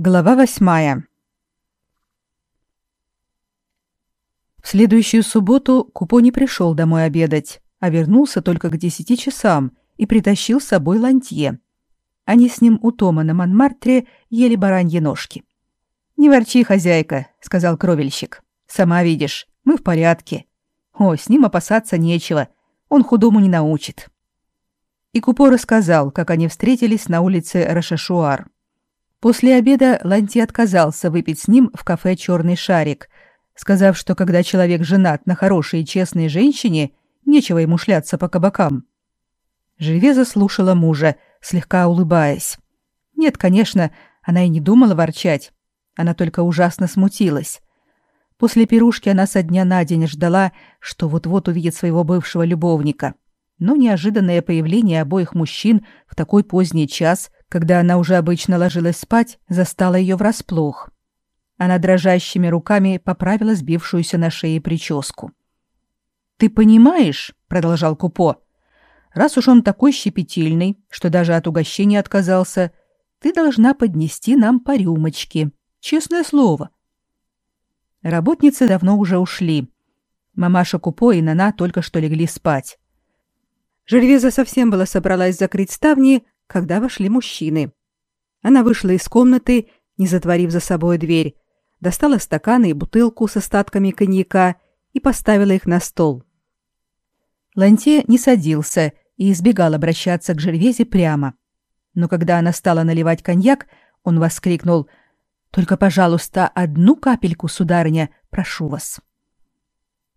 Глава восьмая. В следующую субботу Купо не пришел домой обедать, а вернулся только к десяти часам и притащил с собой лантье. Они с ним у Тома на Монмартре ели бараньи ножки. «Не ворчи, хозяйка», — сказал кровельщик. «Сама видишь, мы в порядке. О, с ним опасаться нечего, он худому не научит». И Купо рассказал, как они встретились на улице Рашашуар. После обеда Ланти отказался выпить с ним в кафе «Черный шарик», сказав, что когда человек женат на хорошей и честной женщине, нечего ему шляться по кабакам. Живеза слушала мужа, слегка улыбаясь. Нет, конечно, она и не думала ворчать. Она только ужасно смутилась. После пирушки она со дня на день ждала, что вот-вот увидит своего бывшего любовника. Но неожиданное появление обоих мужчин в такой поздний час когда она уже обычно ложилась спать, застала ее врасплох. Она дрожащими руками поправила сбившуюся на шее прическу. «Ты понимаешь», — продолжал Купо, — «раз уж он такой щепетильный, что даже от угощения отказался, ты должна поднести нам по рюмочке. Честное слово». Работницы давно уже ушли. Мамаша Купо и Нана только что легли спать. Жервеза совсем была собралась закрыть ставни, когда вошли мужчины. Она вышла из комнаты, не затворив за собой дверь, достала стаканы и бутылку с остатками коньяка и поставила их на стол. Ланте не садился и избегал обращаться к Жервезе прямо. Но когда она стала наливать коньяк, он воскликнул «Только, пожалуйста, одну капельку, сударыня, прошу вас».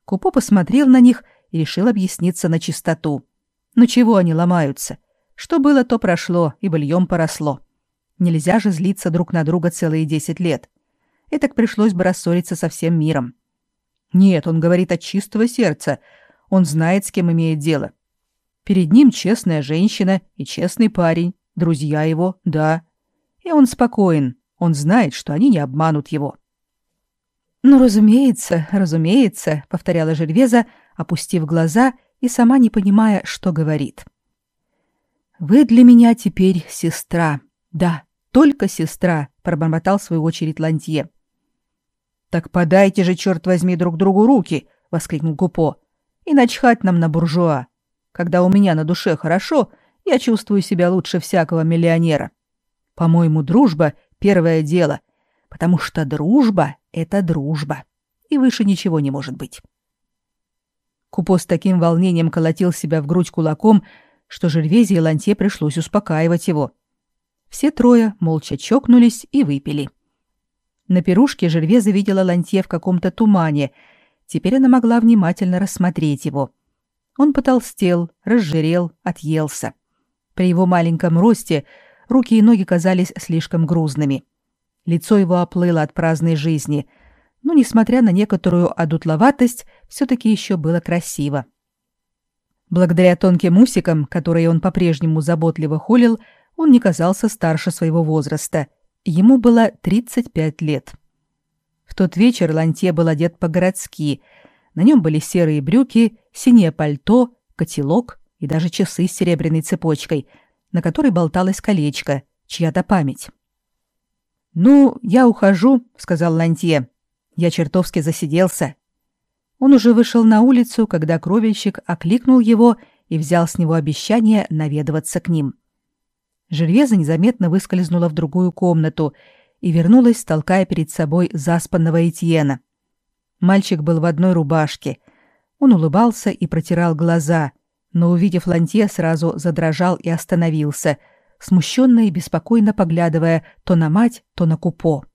Купо посмотрел на них и решил объясниться на чистоту. «Ну чего они ломаются? Что было, то прошло, и быльем поросло. Нельзя же злиться друг на друга целые десять лет. И так пришлось бы рассориться со всем миром. Нет, он говорит от чистого сердца. Он знает, с кем имеет дело. Перед ним честная женщина и честный парень, друзья его, да. И он спокоен, он знает, что они не обманут его. «Ну, разумеется, разумеется», — повторяла Жервеза, опустив глаза и сама не понимая, что говорит. — вы для меня теперь сестра. Да, только сестра, пробормотал в свою очередь Лантье. Так подайте же, черт возьми, друг другу руки, воскликнул Купо. И начхать нам на буржуа. Когда у меня на душе хорошо, я чувствую себя лучше всякого миллионера. По-моему, дружба первое дело, потому что дружба это дружба, и выше ничего не может быть. Купо с таким волнением колотил себя в грудь кулаком, что Жильвезе и Ланте пришлось успокаивать его. Все трое молча чокнулись и выпили. На пирушке Жильвеза видела Лантье в каком-то тумане. Теперь она могла внимательно рассмотреть его. Он потолстел, разжирел, отъелся. При его маленьком росте руки и ноги казались слишком грузными. Лицо его оплыло от праздной жизни, но, несмотря на некоторую одутловатость, все-таки еще было красиво. Благодаря тонким усикам, которые он по-прежнему заботливо холил, он не казался старше своего возраста. Ему было 35 лет. В тот вечер Лантье был одет по-городски. На нем были серые брюки, синее пальто, котелок и даже часы с серебряной цепочкой, на которой болталось колечко, чья-то память. «Ну, я ухожу», — сказал Лантье. «Я чертовски засиделся. Он уже вышел на улицу, когда кровельщик окликнул его и взял с него обещание наведываться к ним. Жильвеза незаметно выскользнула в другую комнату и вернулась, толкая перед собой заспанного Этьена. Мальчик был в одной рубашке. Он улыбался и протирал глаза, но, увидев Лантье, сразу задрожал и остановился, смущенно и беспокойно поглядывая то на мать, то на Купо.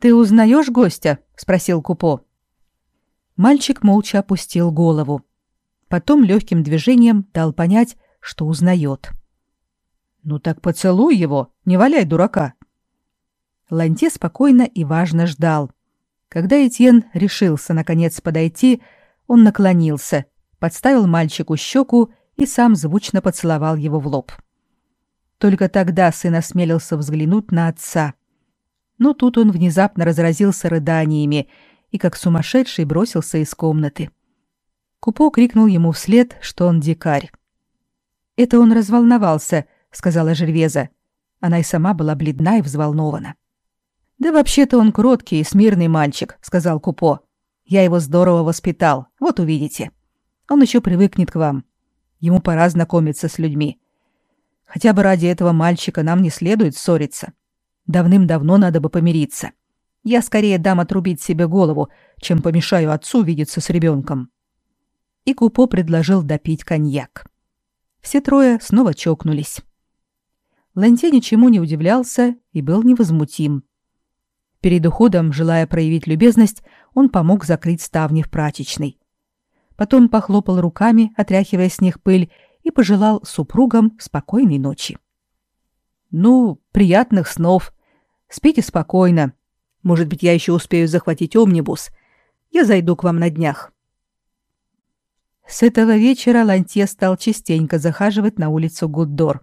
«Ты узнаешь гостя?» — спросил Купо. Мальчик молча опустил голову. Потом легким движением дал понять, что узнает. «Ну так поцелуй его, не валяй дурака!» Ланте спокойно и важно ждал. Когда Этьен решился наконец подойти, он наклонился, подставил мальчику щеку и сам звучно поцеловал его в лоб. Только тогда сын осмелился взглянуть на отца. Но тут он внезапно разразился рыданиями и как сумасшедший бросился из комнаты. Купо крикнул ему вслед, что он дикарь. «Это он разволновался», — сказала Жервеза. Она и сама была бледна и взволнована. Да вообще-то он кроткий и смирный мальчик, сказал Купо. Я его здорово воспитал. Вот увидите. Он еще привыкнет к вам. Ему пора знакомиться с людьми. Хотя бы ради этого мальчика нам не следует ссориться. Давным-давно надо бы помириться. Я скорее дам отрубить себе голову, чем помешаю отцу видеться с ребенком. И Купо предложил допить коньяк. Все трое снова чокнулись. Ланте ничему не удивлялся и был невозмутим. Перед уходом, желая проявить любезность, он помог закрыть ставни в прачечной. Потом похлопал руками, отряхивая с них пыль, и пожелал супругам спокойной ночи. «Ну, приятных снов. Спите спокойно. Может быть, я еще успею захватить омнибус. Я зайду к вам на днях». С этого вечера Лантье стал частенько захаживать на улицу Гуддор.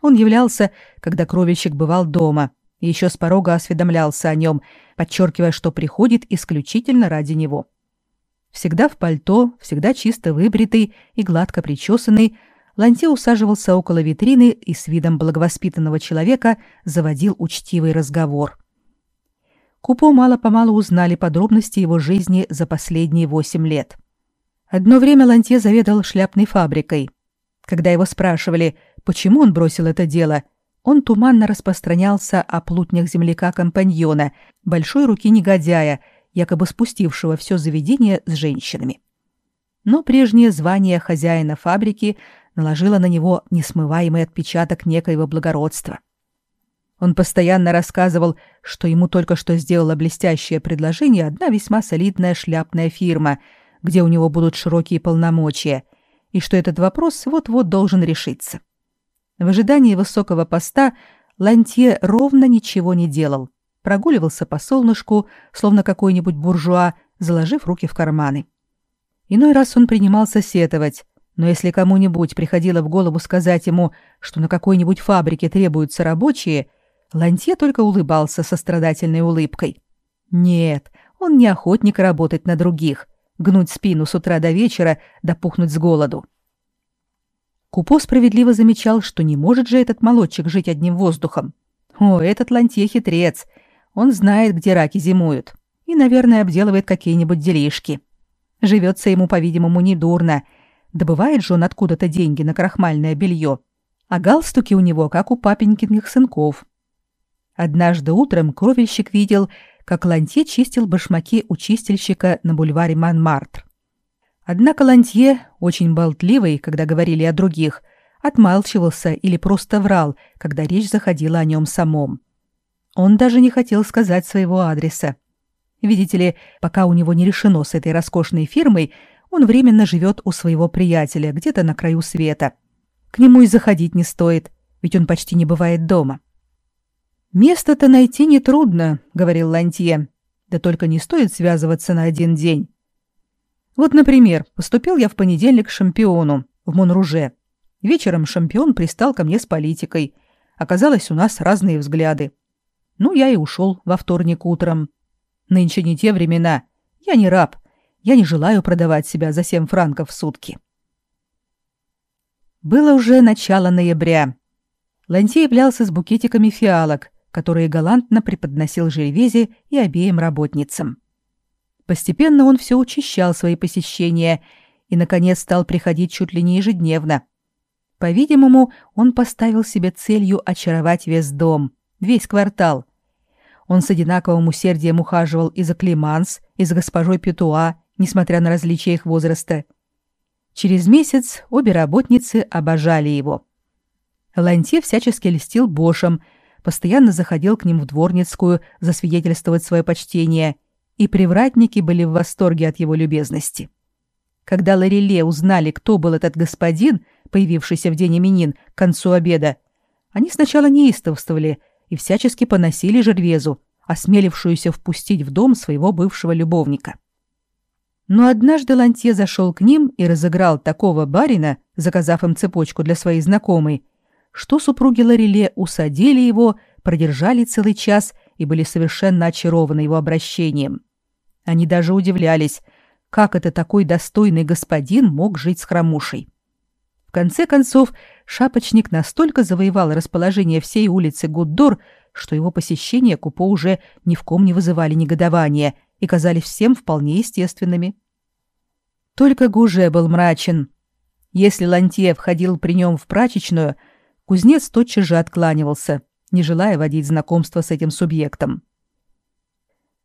Он являлся, когда кровельщик бывал дома, и еще с порога осведомлялся о нем, подчеркивая, что приходит исключительно ради него. Всегда в пальто, всегда чисто выбритый и гладко причесанный, Ланте усаживался около витрины и с видом благовоспитанного человека заводил учтивый разговор. Купо мало-помалу узнали подробности его жизни за последние восемь лет. Одно время Ланте заведовал шляпной фабрикой. Когда его спрашивали, почему он бросил это дело, он туманно распространялся о плутнях земляка-компаньона, большой руки негодяя, якобы спустившего все заведение с женщинами. Но прежнее звание хозяина фабрики наложило на него несмываемый отпечаток некоего благородства. Он постоянно рассказывал, что ему только что сделала блестящее предложение одна весьма солидная шляпная фирма, где у него будут широкие полномочия, и что этот вопрос вот-вот должен решиться. В ожидании высокого поста Лантье ровно ничего не делал, прогуливался по солнышку, словно какой-нибудь буржуа, заложив руки в карманы. Иной раз он принимался сетовать, но если кому-нибудь приходило в голову сказать ему, что на какой-нибудь фабрике требуются рабочие, Лантье только улыбался со страдательной улыбкой. Нет, он не охотник работать на других, гнуть спину с утра до вечера, допухнуть с голоду. Купо справедливо замечал, что не может же этот молодчик жить одним воздухом. О, этот Лантье хитрец. Он знает, где раки зимуют. И, наверное, обделывает какие-нибудь делишки. Живется ему, по-видимому, недурно. Добывает же он откуда-то деньги на крахмальное белье. А галстуки у него, как у папенькиных сынков. Однажды утром кровельщик видел, как Лантье чистил башмаки у чистильщика на бульваре Монмартр. Однако Лантье, очень болтливый, когда говорили о других, отмалчивался или просто врал, когда речь заходила о нем самом. Он даже не хотел сказать своего адреса. Видите ли, пока у него не решено с этой роскошной фирмой, он временно живет у своего приятеля, где-то на краю света. К нему и заходить не стоит, ведь он почти не бывает дома. «Место-то найти нетрудно», — говорил Лантье. «Да только не стоит связываться на один день. Вот, например, поступил я в понедельник к шампиону в Монруже. Вечером шампион пристал ко мне с политикой. Оказалось, у нас разные взгляды. Ну, я и ушел во вторник утром. Нынче не те времена. Я не раб. Я не желаю продавать себя за семь франков в сутки. Было уже начало ноября. Ланти являлся с букетиками фиалок, которые галантно преподносил Жервезе и обеим работницам. Постепенно он все учащал свои посещения и, наконец, стал приходить чуть ли не ежедневно. По-видимому, он поставил себе целью очаровать весь дом, весь квартал. Он с одинаковым усердием ухаживал и за Климанс, и за госпожой Петуа, несмотря на различия их возраста. Через месяц обе работницы обожали его. Ланте всячески льстил Бошем, постоянно заходил к ним в дворницкую засвидетельствовать свое почтение – и привратники были в восторге от его любезности. Когда Лореле узнали, кто был этот господин, появившийся в день именин к концу обеда, они сначала неистовствовали и всячески поносили Жервезу, осмелившуюся впустить в дом своего бывшего любовника. Но однажды Лантье зашел к ним и разыграл такого барина, заказав им цепочку для своей знакомой, что супруги Лореле усадили его, продержали целый час и были совершенно очарованы его обращением. Они даже удивлялись, как это такой достойный господин мог жить с хромушей. В конце концов, шапочник настолько завоевал расположение всей улицы Гуддор, что его посещения Купо уже ни в ком не вызывали негодования и казались всем вполне естественными. Только Гуже был мрачен. Если Лантье входил при нем в прачечную, кузнец тотчас же откланивался, не желая водить знакомство с этим субъектом.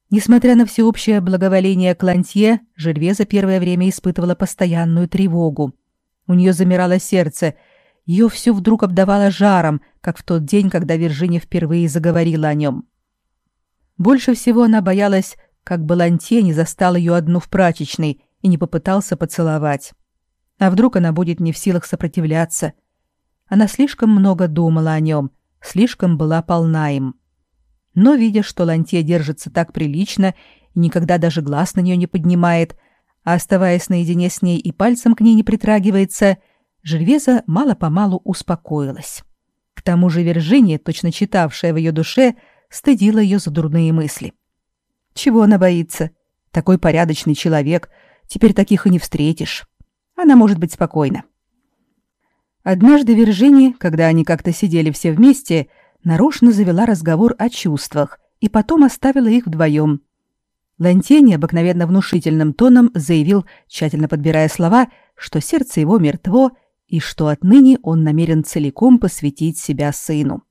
Несмотря на всеобщее благоволение к Лантье, Жильвеза первое время испытывала постоянную тревогу. У нее замирало сердце, ее все вдруг обдавало жаром, как в тот день, когда Виржиния впервые заговорила о нем. Больше всего она боялась, как бы Лантье не застал ее одну в прачечной и не попытался поцеловать. А вдруг она будет не в силах сопротивляться? Она слишком много думала о нем, слишком была полна им. Но, видя, что Лантье держится так прилично и никогда даже глаз на нее не поднимает, а оставаясь наедине с ней и пальцем к ней не притрагивается, Жильвеза мало-помалу успокоилась. К тому же Виржиния, точно читавшая в ее душе, стыдила ее за дурные мысли. Чего она боится? Такой порядочный человек, теперь таких и не встретишь. Она может быть спокойна. Однажды Виржиния, когда они как-то сидели все вместе, нарочно завела разговор о чувствах и потом оставила их вдвоем – Лантени обыкновенно внушительным тоном заявил, тщательно подбирая слова, что сердце его мертво и что отныне он намерен целиком посвятить себя сыну.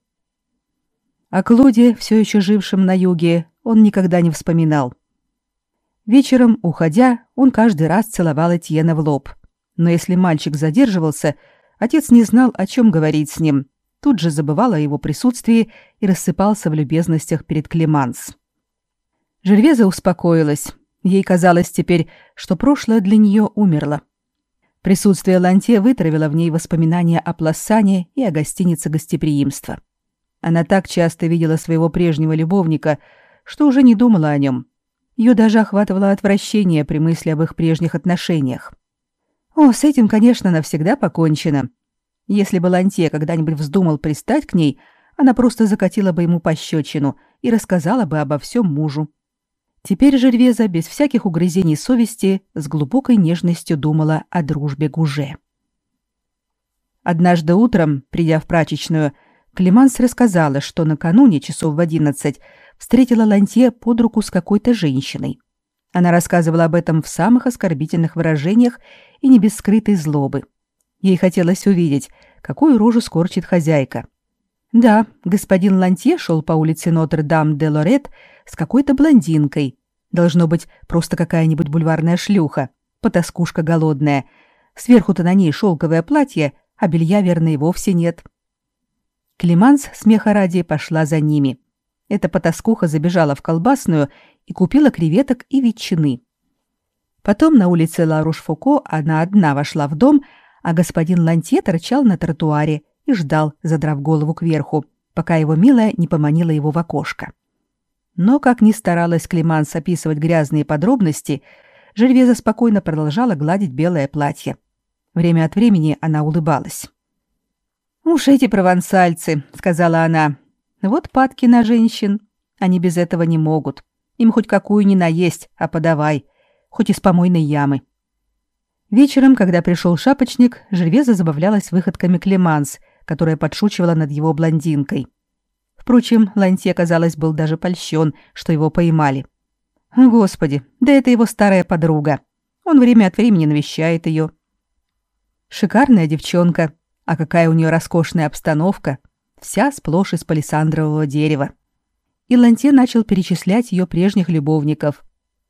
О Клоде, все еще жившем на юге, он никогда не вспоминал. Вечером, уходя, он каждый раз целовал Этьена в лоб. Но если мальчик задерживался, отец не знал, о чем говорить с ним, тут же забывал о его присутствии и рассыпался в любезностях перед Клеманс. Жервеза успокоилась. Ей казалось теперь, что прошлое для нее умерло. Присутствие Ланте вытравило в ней воспоминания о Плассане и о гостинице гостеприимства. Она так часто видела своего прежнего любовника, что уже не думала о нем. Ее даже охватывало отвращение при мысли об их прежних отношениях. О, с этим, конечно, навсегда покончено. Если бы Ланте когда-нибудь вздумал пристать к ней, она просто закатила бы ему пощечину и рассказала бы обо всем мужу. Теперь Жервеза без всяких угрызений совести с глубокой нежностью думала о дружбе Гуже. Однажды утром, придя в прачечную, Климанс рассказала, что накануне часов в одиннадцать встретила Лантье под руку с какой-то женщиной. Она рассказывала об этом в самых оскорбительных выражениях и не без скрытой злобы. Ей хотелось увидеть, какую рожу скорчит хозяйка. Да, господин Лантье шел по улице Нотр-Дам-де-Лорет с какой-то блондинкой. Должно быть, просто какая-нибудь бульварная шлюха, потаскушка голодная. Сверху-то на ней шелковое платье, а белья, верно, и вовсе нет. Климанс, смеха ради, пошла за ними. Эта потаскуха забежала в колбасную и купила креветок и ветчины. Потом на улице Ла-Руш-Фуко она одна вошла в дом, а господин Лантье торчал на тротуаре и ждал, задрав голову кверху, пока его милая не поманила его в окошко. Но, как ни старалась Климанс описывать грязные подробности, Жильвеза спокойно продолжала гладить белое платье. Время от времени она улыбалась. «Уж эти провансальцы», — сказала она. «Вот падки на женщин. Они без этого не могут. Им хоть какую ни наесть, а подавай. Хоть из помойной ямы». Вечером, когда пришел шапочник, Жильвеза забавлялась выходками Клеманс, которая подшучивала над его блондинкой. Впрочем, Ланте, казалось, был даже польщен, что его поймали. Господи, да это его старая подруга. Он время от времени навещает ее. Шикарная девчонка. А какая у нее роскошная обстановка. Вся сплошь из палисандрового дерева. И Ланте начал перечислять ее прежних любовников.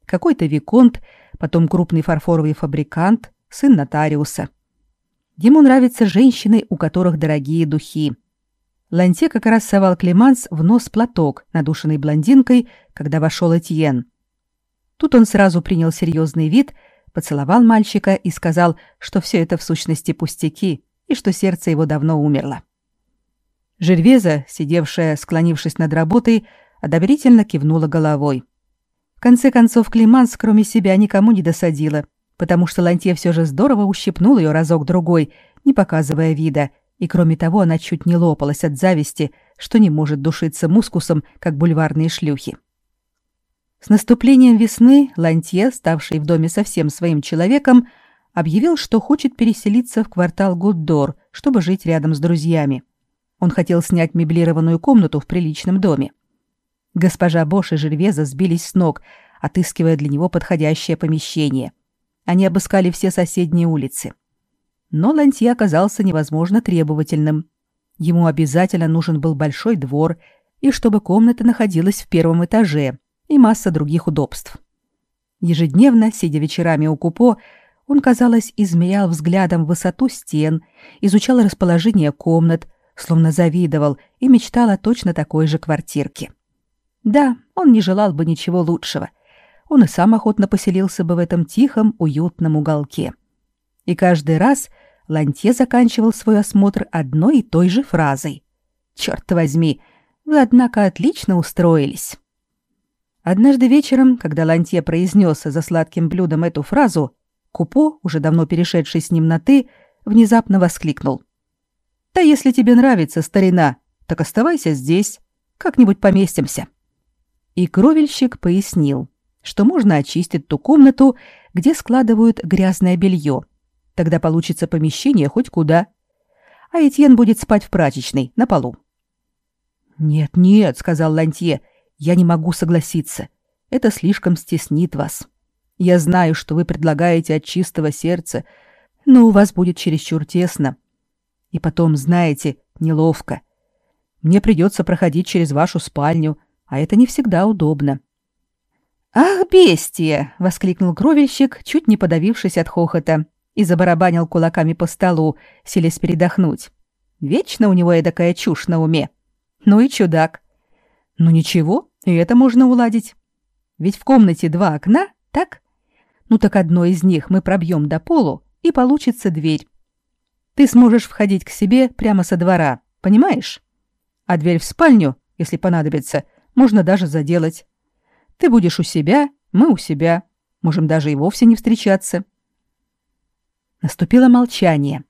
Какой-то виконт, потом крупный фарфоровый фабрикант, сын нотариуса. Ему нравятся женщины, у которых дорогие духи. Ланте как раз совал Клеманс в нос платок, надушенный блондинкой, когда вошел Этьен. Тут он сразу принял серьезный вид, поцеловал мальчика и сказал, что все это в сущности пустяки и что сердце его давно умерло. Жервеза, сидевшая, склонившись над работой, одобрительно кивнула головой. В конце концов, Климанс, кроме себя, никому не досадила, потому что Ланте все же здорово ущипнул ее разок-другой, не показывая вида, и кроме того она чуть не лопалась от зависти, что не может душиться мускусом, как бульварные шлюхи. С наступлением весны Лантье, ставший в доме совсем своим человеком, объявил, что хочет переселиться в квартал Гуддор, чтобы жить рядом с друзьями. Он хотел снять меблированную комнату в приличном доме. Госпожа Бош и Жильвеза сбились с ног, отыскивая для него подходящее помещение. Они обыскали все соседние улицы. Но Лантье оказался невозможно требовательным. Ему обязательно нужен был большой двор, и чтобы комната находилась в первом этаже, и масса других удобств. Ежедневно, сидя вечерами у купо, он, казалось, измерял взглядом высоту стен, изучал расположение комнат, словно завидовал и мечтал о точно такой же квартирке. Да, он не желал бы ничего лучшего. Он и сам охотно поселился бы в этом тихом, уютном уголке. И каждый раз Лантье заканчивал свой осмотр одной и той же фразой. «Черт возьми, вы, однако, отлично устроились». Однажды вечером, когда Лантье произнес за сладким блюдом эту фразу, Купо, уже давно перешедший с ним на «ты», внезапно воскликнул. «Да если тебе нравится, старина, так оставайся здесь, как-нибудь поместимся». И кровельщик пояснил, что можно очистить ту комнату, где складывают грязное белье. Тогда получится помещение хоть куда. А Этьен будет спать в прачечной, на полу. «Нет, нет», — сказал Лантье, — «я не могу согласиться. Это слишком стеснит вас. Я знаю, что вы предлагаете от чистого сердца, но у вас будет чересчур тесно. И потом, знаете, неловко. Мне придется проходить через вашу спальню, а это не всегда удобно. «Ах, бестия!» — воскликнул кровельщик, чуть не подавившись от хохота, и забарабанил кулаками по столу, селись передохнуть. Вечно у него эдакая чушь на уме. Ну и чудак. Ну ничего, и это можно уладить. Ведь в комнате два окна, так? Ну так одно из них мы пробьем до полу, и получится дверь. Ты сможешь входить к себе прямо со двора, понимаешь? А дверь в спальню, если понадобится, можно даже заделать. Ты будешь у себя, мы у себя. Можем даже и вовсе не встречаться. Наступило молчание.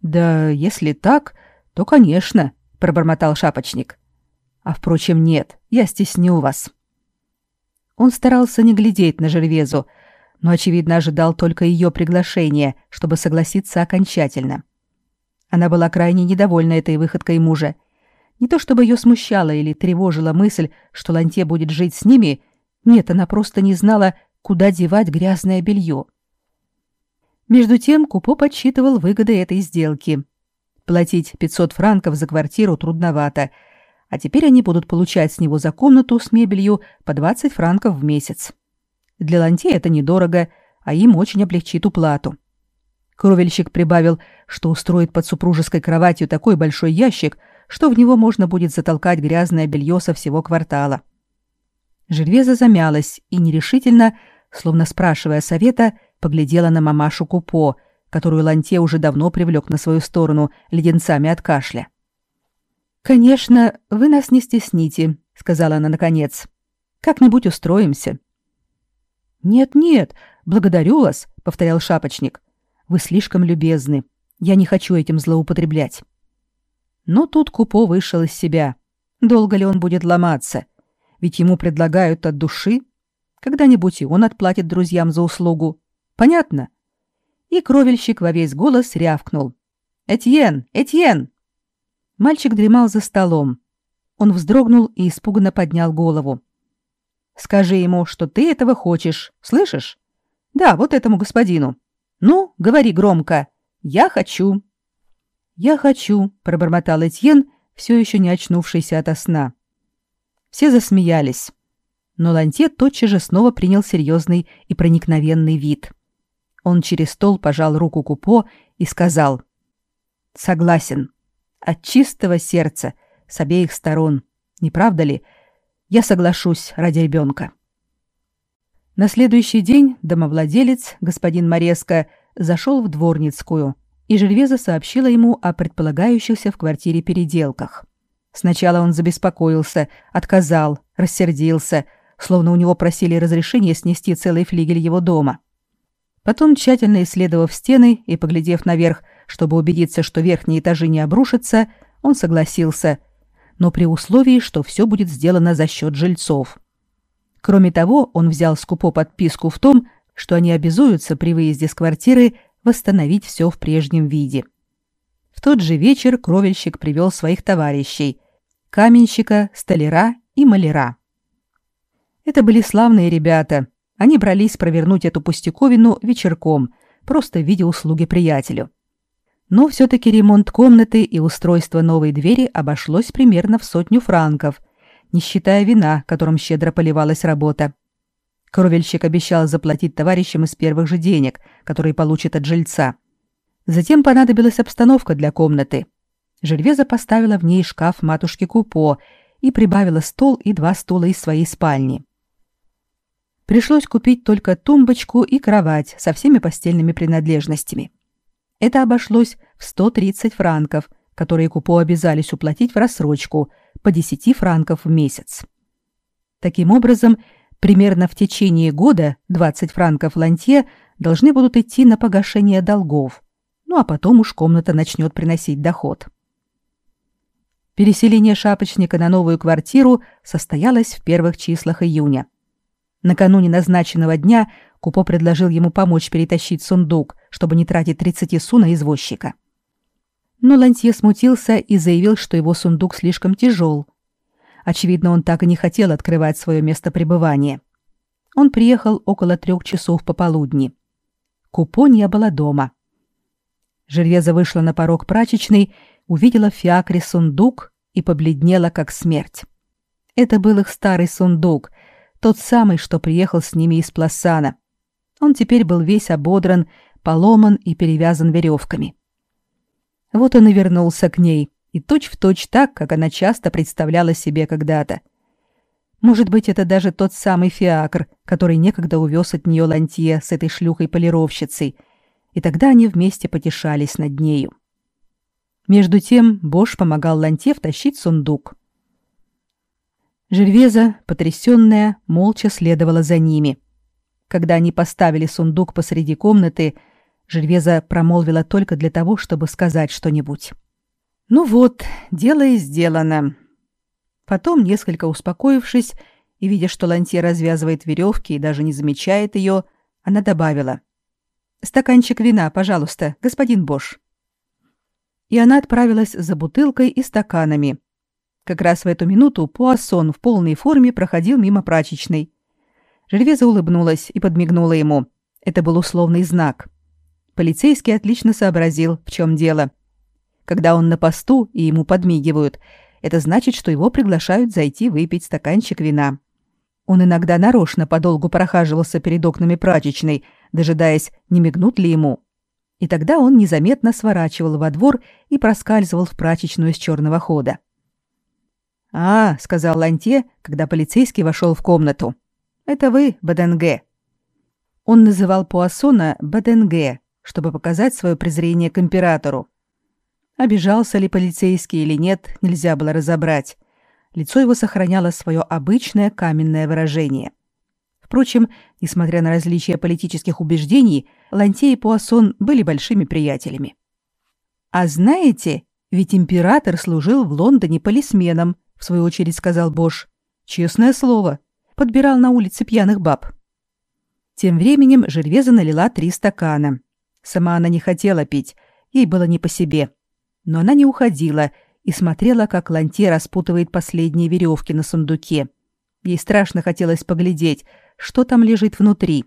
Да, если так, то, конечно, пробормотал шапочник. А впрочем, нет, я стесню вас. Он старался не глядеть на Жервезу, но очевидно ожидал только ее приглашения, чтобы согласиться окончательно. Она была крайне недовольна этой выходкой мужа не то чтобы ее смущала или тревожила мысль, что Ланте будет жить с ними, нет, она просто не знала, куда девать грязное белье. Между тем Купо подсчитывал выгоды этой сделки. Платить 500 франков за квартиру трудновато, а теперь они будут получать с него за комнату с мебелью по 20 франков в месяц. Для Ланте это недорого, а им очень облегчит уплату. Кровельщик прибавил, что устроит под супружеской кроватью такой большой ящик – что в него можно будет затолкать грязное белье со всего квартала. Жильвеза замялась и нерешительно, словно спрашивая совета, поглядела на мамашу Купо, которую Ланте уже давно привлек на свою сторону леденцами от кашля. «Конечно, вы нас не стесните», — сказала она наконец. «Как-нибудь устроимся». «Нет-нет, благодарю вас», — повторял шапочник. «Вы слишком любезны. Я не хочу этим злоупотреблять». Но тут Купо вышел из себя. Долго ли он будет ломаться? Ведь ему предлагают от души. Когда-нибудь и он отплатит друзьям за услугу. Понятно? И кровельщик во весь голос рявкнул. «Этьен! Этьен!» Мальчик дремал за столом. Он вздрогнул и испуганно поднял голову. «Скажи ему, что ты этого хочешь, слышишь? Да, вот этому господину. Ну, говори громко. Я хочу». «Я хочу», — пробормотал Этьен, все еще не очнувшийся ото сна. Все засмеялись. Но Ланте тотчас же снова принял серьезный и проникновенный вид. Он через стол пожал руку Купо и сказал «Согласен. От чистого сердца, с обеих сторон. Не правда ли? Я соглашусь ради ребенка». На следующий день домовладелец, господин Мореско, зашел в Дворницкую — и Жильвеза сообщила ему о предполагающихся в квартире переделках. Сначала он забеспокоился, отказал, рассердился, словно у него просили разрешения снести целый флигель его дома. Потом, тщательно исследовав стены и поглядев наверх, чтобы убедиться, что верхние этажи не обрушатся, он согласился, но при условии, что все будет сделано за счет жильцов. Кроме того, он взял скупо подписку в том, что они обязуются при выезде с квартиры восстановить все в прежнем виде. В тот же вечер кровельщик привел своих товарищей – каменщика, столяра и маляра. Это были славные ребята. Они брались провернуть эту пустяковину вечерком, просто в виде услуги приятелю. Но все-таки ремонт комнаты и устройство новой двери обошлось примерно в сотню франков, не считая вина, которым щедро поливалась работа. Кровельщик обещал заплатить товарищам из первых же денег, которые получит от жильца. Затем понадобилась обстановка для комнаты. Жильвеза поставила в ней шкаф матушки Купо и прибавила стол и два стула из своей спальни. Пришлось купить только тумбочку и кровать со всеми постельными принадлежностями. Это обошлось в 130 франков, которые Купо обязались уплатить в рассрочку по 10 франков в месяц. Таким образом, примерно в течение года 20 франков лантье должны будут идти на погашение долгов, ну а потом уж комната начнет приносить доход. Переселение шапочника на новую квартиру состоялось в первых числах июня. Накануне назначенного дня Купо предложил ему помочь перетащить сундук, чтобы не тратить 30 су на извозчика. Но Лантье смутился и заявил, что его сундук слишком тяжел. Очевидно, он так и не хотел открывать свое место пребывания. Он приехал около трех часов пополудни. Купо не было дома. Жервеза вышла на порог прачечной, увидела в фиакре сундук и побледнела, как смерть. Это был их старый сундук, тот самый, что приехал с ними из Пласана. Он теперь был весь ободран, поломан и перевязан веревками. Вот он и вернулся к ней, и точь-в-точь так, как она часто представляла себе когда-то. Может быть, это даже тот самый фиакр, который некогда увез от нее Лантье с этой шлюхой-полировщицей — и тогда они вместе потешались над нею. Между тем Бош помогал Ланте втащить сундук. Жервеза, потрясённая, молча следовала за ними. Когда они поставили сундук посреди комнаты, Жервеза промолвила только для того, чтобы сказать что-нибудь. «Ну вот, дело и сделано». Потом, несколько успокоившись и видя, что Ланте развязывает веревки и даже не замечает ее, она добавила — Стаканчик вина, пожалуйста, господин Бош. И она отправилась за бутылкой и стаканами. Как раз в эту минуту Пуассон в полной форме проходил мимо прачечной. Жервеза улыбнулась и подмигнула ему. Это был условный знак. Полицейский отлично сообразил, в чем дело. Когда он на посту и ему подмигивают, это значит, что его приглашают зайти выпить стаканчик вина. Он иногда нарочно подолгу прохаживался перед окнами прачечной, дожидаясь, не мигнут ли ему. И тогда он незаметно сворачивал во двор и проскальзывал в прачечную с черного хода. «А», — сказал Ланте, когда полицейский вошел в комнату. «Это вы, Баденге». Он называл Пуассона Баденге, чтобы показать свое презрение к императору. Обижался ли полицейский или нет, нельзя было разобрать. Лицо его сохраняло свое обычное каменное выражение. Впрочем, несмотря на различия политических убеждений, Ланте и Пуассон были большими приятелями. «А знаете, ведь император служил в Лондоне полисменом», — в свою очередь сказал Бош. «Честное слово. Подбирал на улице пьяных баб». Тем временем Жервеза налила три стакана. Сама она не хотела пить, ей было не по себе. Но она не уходила и смотрела, как Ланте распутывает последние веревки на сундуке. Ей страшно хотелось поглядеть, что там лежит внутри.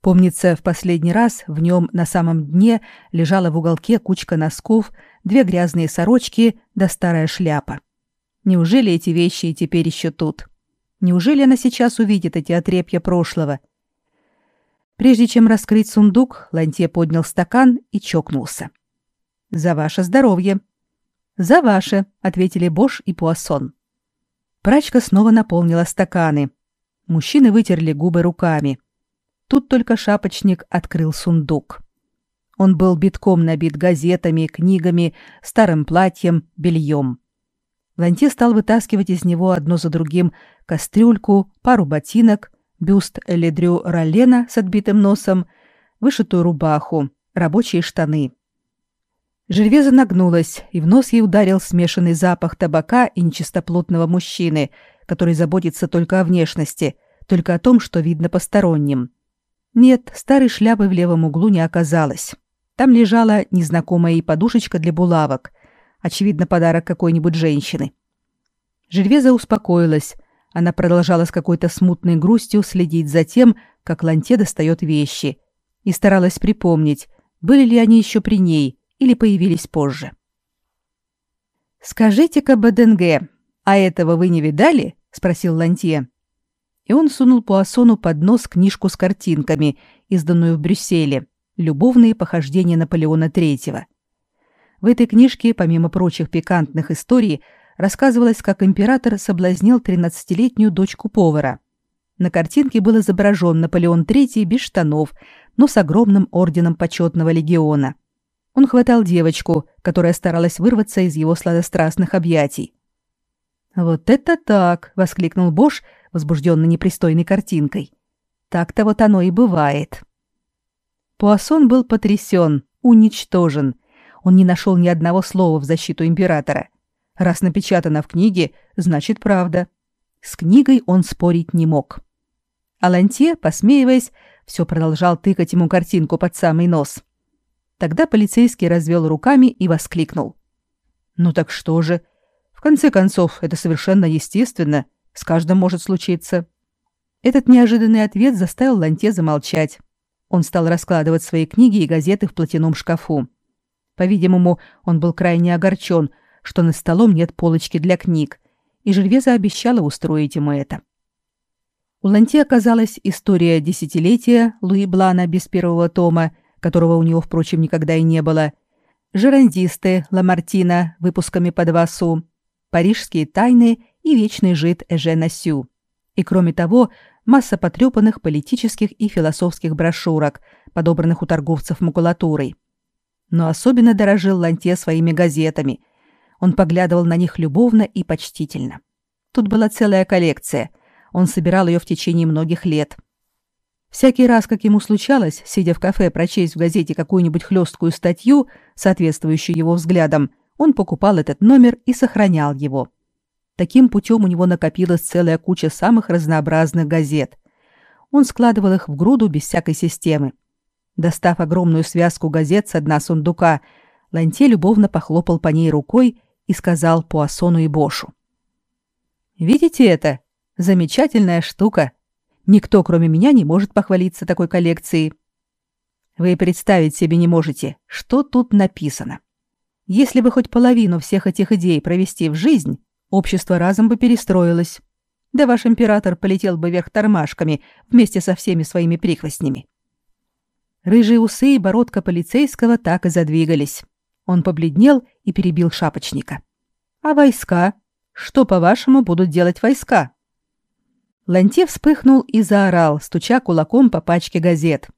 Помнится, в последний раз в нем на самом дне лежала в уголке кучка носков, две грязные сорочки да старая шляпа. Неужели эти вещи и теперь еще тут? Неужели она сейчас увидит эти отрепья прошлого? Прежде чем раскрыть сундук, Лантье поднял стакан и чокнулся. «За ваше здоровье!» «За ваше!» — ответили Бош и Пуассон. Прачка снова наполнила стаканы, Мужчины вытерли губы руками. Тут только шапочник открыл сундук. Он был битком набит газетами, книгами, старым платьем, бельем. Ланте стал вытаскивать из него одно за другим кастрюльку, пару ботинок, бюст Эледрю Роллена с отбитым носом, вышитую рубаху, рабочие штаны. Жервеза нагнулась, и в нос ей ударил смешанный запах табака и нечистоплотного мужчины — который заботится только о внешности, только о том, что видно посторонним. Нет, старой шляпы в левом углу не оказалось. Там лежала незнакомая ей подушечка для булавок, очевидно, подарок какой-нибудь женщины. Жервеза успокоилась. Она продолжала с какой-то смутной грустью следить за тем, как Ланте достает вещи, и старалась припомнить, были ли они еще при ней или появились позже. «Скажите-ка, БДНГ, а этого вы не видали?» — спросил Лантье. И он сунул Пуассону под нос книжку с картинками, изданную в Брюсселе, «Любовные похождения Наполеона III». В этой книжке, помимо прочих пикантных историй, рассказывалось, как император соблазнил 13-летнюю дочку повара. На картинке был изображен Наполеон III без штанов, но с огромным орденом почетного легиона. Он хватал девочку, которая старалась вырваться из его сладострастных объятий. «Вот это так!» — воскликнул Бош, возбужденный непристойной картинкой. «Так-то вот оно и бывает». Пуассон был потрясен, уничтожен. Он не нашел ни одного слова в защиту императора. Раз напечатано в книге, значит правда. С книгой он спорить не мог. Аланте, посмеиваясь, все продолжал тыкать ему картинку под самый нос. Тогда полицейский развел руками и воскликнул. «Ну так что же? В конце концов, это совершенно естественно. С каждым может случиться». Этот неожиданный ответ заставил Ланте замолчать. Он стал раскладывать свои книги и газеты в платяном шкафу. По-видимому, он был крайне огорчен, что на столом нет полочки для книг, и Жильвеза обещала устроить ему это. У Ланте оказалась история десятилетия Луи Блана без первого тома, которого у него, впрочем, никогда и не было, жерандисты Ламартина выпусками по два парижские тайны и вечный жид Эжена Сю. И, кроме того, масса потрепанных политических и философских брошюрок, подобранных у торговцев макулатурой. Но особенно дорожил Ланте своими газетами. Он поглядывал на них любовно и почтительно. Тут была целая коллекция – он собирал ее в течение многих лет. Всякий раз, как ему случалось, сидя в кафе, прочесть в газете какую-нибудь хлесткую статью, соответствующую его взглядам, он покупал этот номер и сохранял его. Таким путем у него накопилась целая куча самых разнообразных газет. Он складывал их в груду без всякой системы. Достав огромную связку газет с дна сундука, Ланте любовно похлопал по ней рукой и сказал Пуассону и Бошу. «Видите это? Замечательная штука. Никто, кроме меня, не может похвалиться такой коллекцией. Вы представить себе не можете, что тут написано. Если бы хоть половину всех этих идей провести в жизнь, общество разом бы перестроилось. Да ваш император полетел бы вверх тормашками вместе со всеми своими прихвостнями. Рыжие усы и бородка полицейского так и задвигались. Он побледнел и перебил шапочника. «А войска? Что, по-вашему, будут делать войска?» Ланте вспыхнул и заорал, стуча кулаком по пачке газет.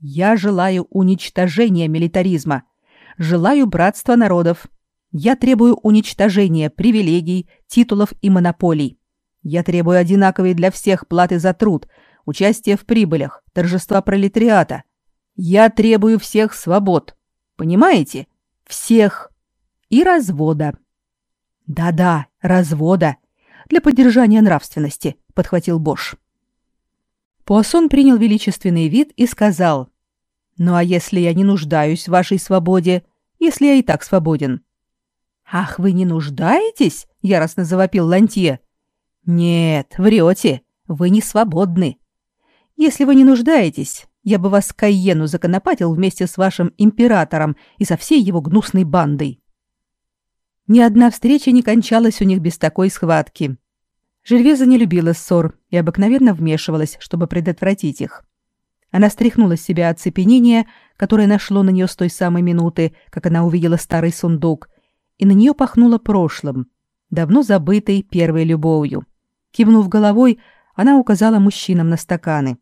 «Я желаю уничтожения милитаризма. Желаю братства народов. Я требую уничтожения привилегий, титулов и монополий. Я требую одинаковой для всех платы за труд, участия в прибылях, торжества пролетариата. Я требую всех свобод. Понимаете? Всех. И развода. Да-да, развода. Для поддержания нравственности — подхватил Бош. Пуассон принял величественный вид и сказал, «Ну а если я не нуждаюсь в вашей свободе, если я и так свободен?» «Ах, вы не нуждаетесь?» — яростно завопил Лантье. «Нет, врете, вы не свободны. Если вы не нуждаетесь, я бы вас Кайену законопатил вместе с вашим императором и со всей его гнусной бандой». Ни одна встреча не кончалась у них без такой схватки. Жильвеза не любила ссор и обыкновенно вмешивалась, чтобы предотвратить их. Она стряхнула с себя оцепенение, которое нашло на нее с той самой минуты, как она увидела старый сундук, и на нее пахнуло прошлым, давно забытой первой любовью. Кивнув головой, она указала мужчинам на стаканы.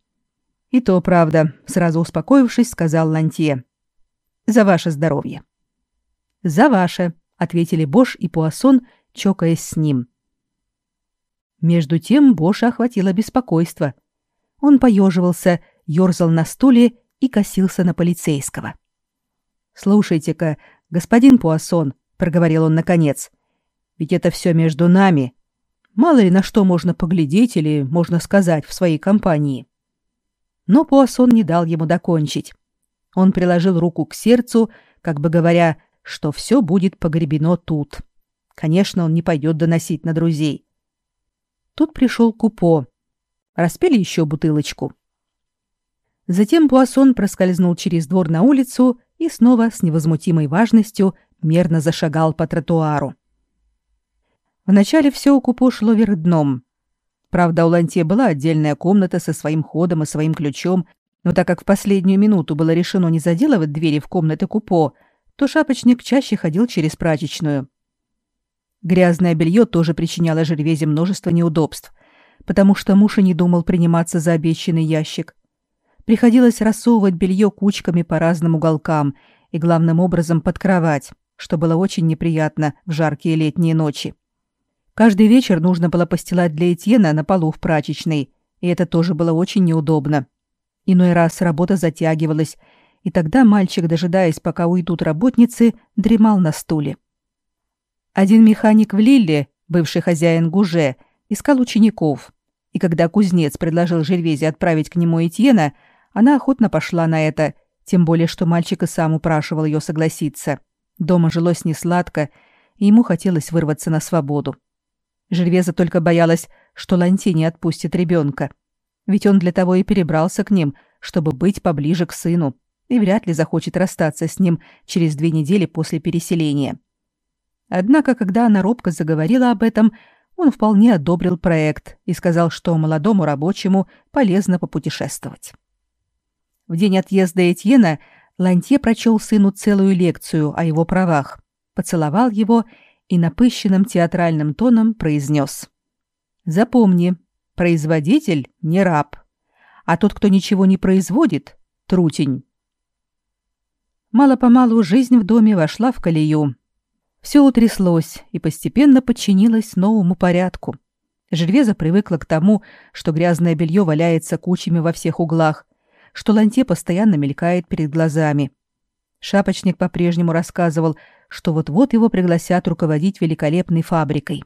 «И то правда», — сразу успокоившись, сказал Лантье. «За ваше здоровье». «За ваше», — ответили Бош и Пуассон, чокаясь с ним. Между тем Боша охватило беспокойство. Он поеживался, ерзал на стуле и косился на полицейского. «Слушайте-ка, господин Пуассон», — проговорил он наконец, — «ведь это все между нами. Мало ли на что можно поглядеть или можно сказать в своей компании». Но Пуассон не дал ему докончить. Он приложил руку к сердцу, как бы говоря, что все будет погребено тут. Конечно, он не пойдет доносить на друзей. Тут пришел Купо. Распили еще бутылочку. Затем Пуассон проскользнул через двор на улицу и снова с невозмутимой важностью мерно зашагал по тротуару. Вначале все у Купо шло вверх дном. Правда, у Ланте была отдельная комната со своим ходом и своим ключом, но так как в последнюю минуту было решено не заделывать двери в комнаты Купо, то шапочник чаще ходил через прачечную. Грязное белье тоже причиняло Жервезе множество неудобств, потому что муж и не думал приниматься за обещанный ящик. Приходилось рассовывать белье кучками по разным уголкам и главным образом под кровать, что было очень неприятно в жаркие летние ночи. Каждый вечер нужно было постилать для Этьена на полу в прачечной, и это тоже было очень неудобно. Иной раз работа затягивалась, и тогда мальчик, дожидаясь, пока уйдут работницы, дремал на стуле. Один механик в Лилле, бывший хозяин Гуже, искал учеников, и когда кузнец предложил Жервезе отправить к нему Этьена, она охотно пошла на это, тем более что мальчик и сам упрашивал ее согласиться. Дома жилось несладко, и ему хотелось вырваться на свободу. Жервеза только боялась, что Ланти не отпустит ребенка. Ведь он для того и перебрался к ним, чтобы быть поближе к сыну, и вряд ли захочет расстаться с ним через две недели после переселения. Однако, когда она робко заговорила об этом, он вполне одобрил проект и сказал, что молодому рабочему полезно попутешествовать. В день отъезда Этьена Лантье прочел сыну целую лекцию о его правах, поцеловал его и напыщенным театральным тоном произнес. «Запомни, производитель не раб, а тот, кто ничего не производит, трутень». Мало-помалу жизнь в доме вошла в колею. Все утряслось и постепенно подчинилось новому порядку. Жервеза привыкла к тому, что грязное белье валяется кучами во всех углах, что ланте постоянно мелькает перед глазами. Шапочник по-прежнему рассказывал, что вот-вот его пригласят руководить великолепной фабрикой.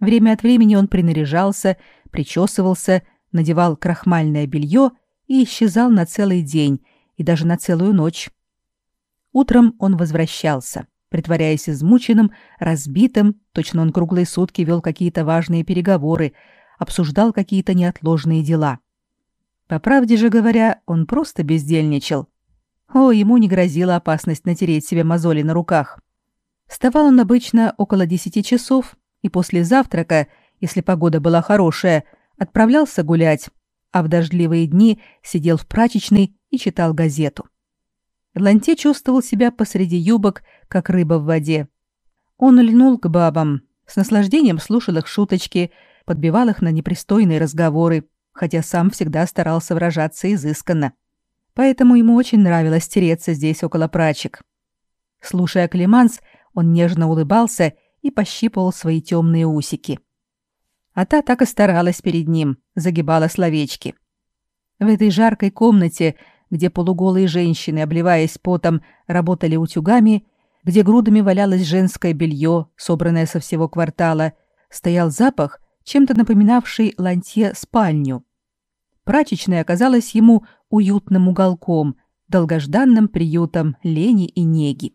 Время от времени он принаряжался, причесывался, надевал крахмальное белье и исчезал на целый день и даже на целую ночь. Утром он возвращался, притворяясь измученным, разбитым, точно он круглые сутки вел какие-то важные переговоры, обсуждал какие-то неотложные дела. По правде же говоря, он просто бездельничал. О, ему не грозила опасность натереть себе мозоли на руках. Вставал он обычно около десяти часов и после завтрака, если погода была хорошая, отправлялся гулять, а в дождливые дни сидел в прачечной и читал газету. Ланте чувствовал себя посреди юбок, как рыба в воде. Он льнул к бабам, с наслаждением слушал их шуточки, подбивал их на непристойные разговоры, хотя сам всегда старался выражаться изысканно. Поэтому ему очень нравилось тереться здесь около прачек. Слушая Климанс, он нежно улыбался и пощипывал свои темные усики. А та так и старалась перед ним, загибала словечки. В этой жаркой комнате, где полуголые женщины, обливаясь потом, работали утюгами, где грудами валялось женское белье, собранное со всего квартала, стоял запах, чем-то напоминавший Лантье спальню. Прачечная оказалась ему уютным уголком, долгожданным приютом лени и неги.